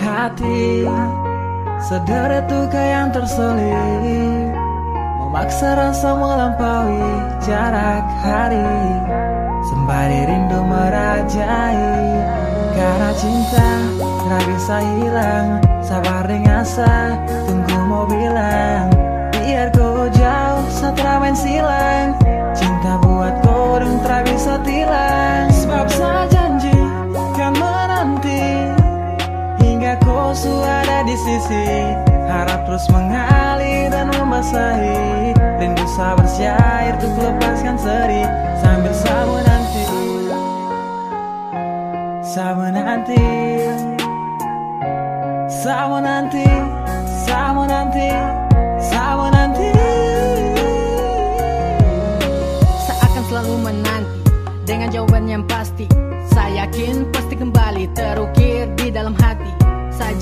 hati. Sederet duka yang terselip Memaksa rasa melampaui jarak hari. Sembari rindu merajai Karena cinta tak bisa hilang. Sabar dengan asa Tunggu mau sisi Harap terus mengalir dan membasahi. Rindu sabar syair untuk lepaskan seri. Sambil sama nanti. Sama nanti. Sama nanti. Sama nanti. Sama nanti. Seakan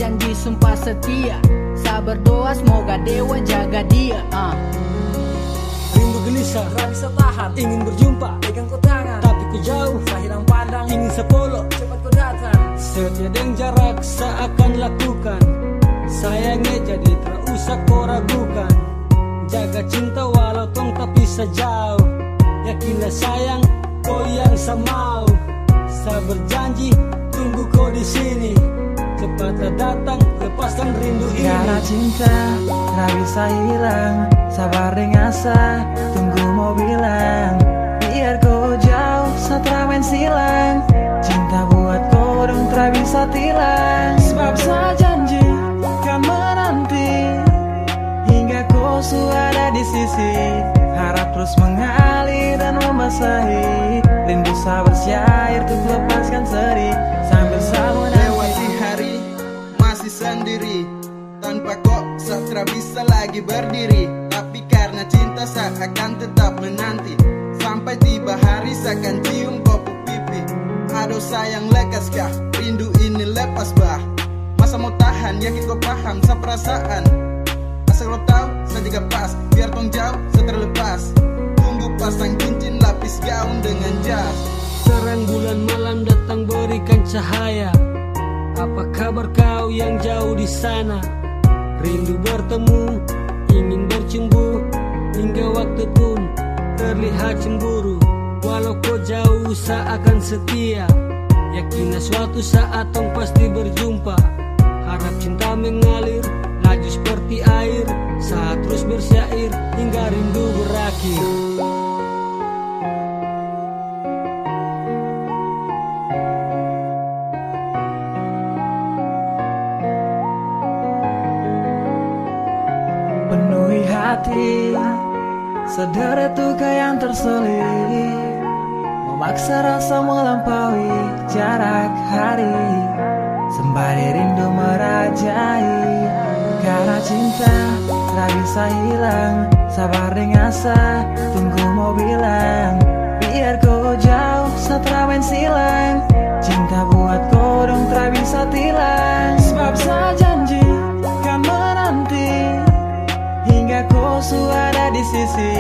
janji sumpah setia. Saya berdoa semoga dewa jaga dia. Uh. Rindu gelisah, tak bisa tahan Ingin berjumpa, pegang kau tangan. Tapi ku jauh, tak hilang pandang Ingin sepolo, cepat kau datang. Setia dengan jarak, seakan lakukan. Sayangnya jadi tak usah kau ragukan. Jaga cinta walau tong tak bisa jauh. Yakinlah sayang, kau yang saya mau Saya berjanji, tunggu kau di sini Cepat datang, lepaskan rindu ini. Karena cinta tak bisa hilang Sabar dengan asa Tunggu mau bilang. Biar kau jauh satramen silang. Cinta buat kau dong tak bisa tilang. Sebab saya janji kan menanti. Hingga kau sudah di sisi Harap terus mengalir dan membasahi. Rindu sabar syair untuk lepaskan sendiri. Tanpa kok satra bisa lagi berdiri. Tapi karena cinta saya akan tetap menanti. Sampai tiba hari saya akan cium kopu pipi. Aduh sayang lekas kah? Rindu ini lepas bah. Masa mau tahan? Yakin kau paham sa perasaan. Asal lo tahu saya juga pas. Biar tong jauh saya terlepas. Tunggu pasang cincin lapis gaun dengan jas. Terang bulan malam datang berikan cahaya Apa kabar kau yang jauh di sana? Rindu bertemu, ingin bercumbu Hingga waktu pun terlihat cemburu. Walau kau jauh seakan setia Yakinlah suatu saat tong pasti berjumpa. Harap cinta mengalir Laju seperti air Saat terus bersyair hati. Sederet duka yang terselip Memaksa rasa melampaui jarak hari. Sembari rindu merajai Karena cinta tak bisa hilang. Sabar dengan asa Tunggu mau bilang. Biar kau jauh satramen silang. Cinta buat sisi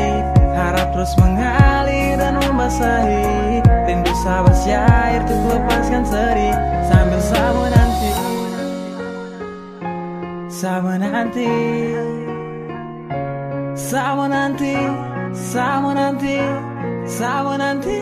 Harap terus mengalir dan membasahi. Rindu sabar syair untuk lepaskan seri Sambil sama nanti Sama nanti Sama nanti Sama nanti Sama nanti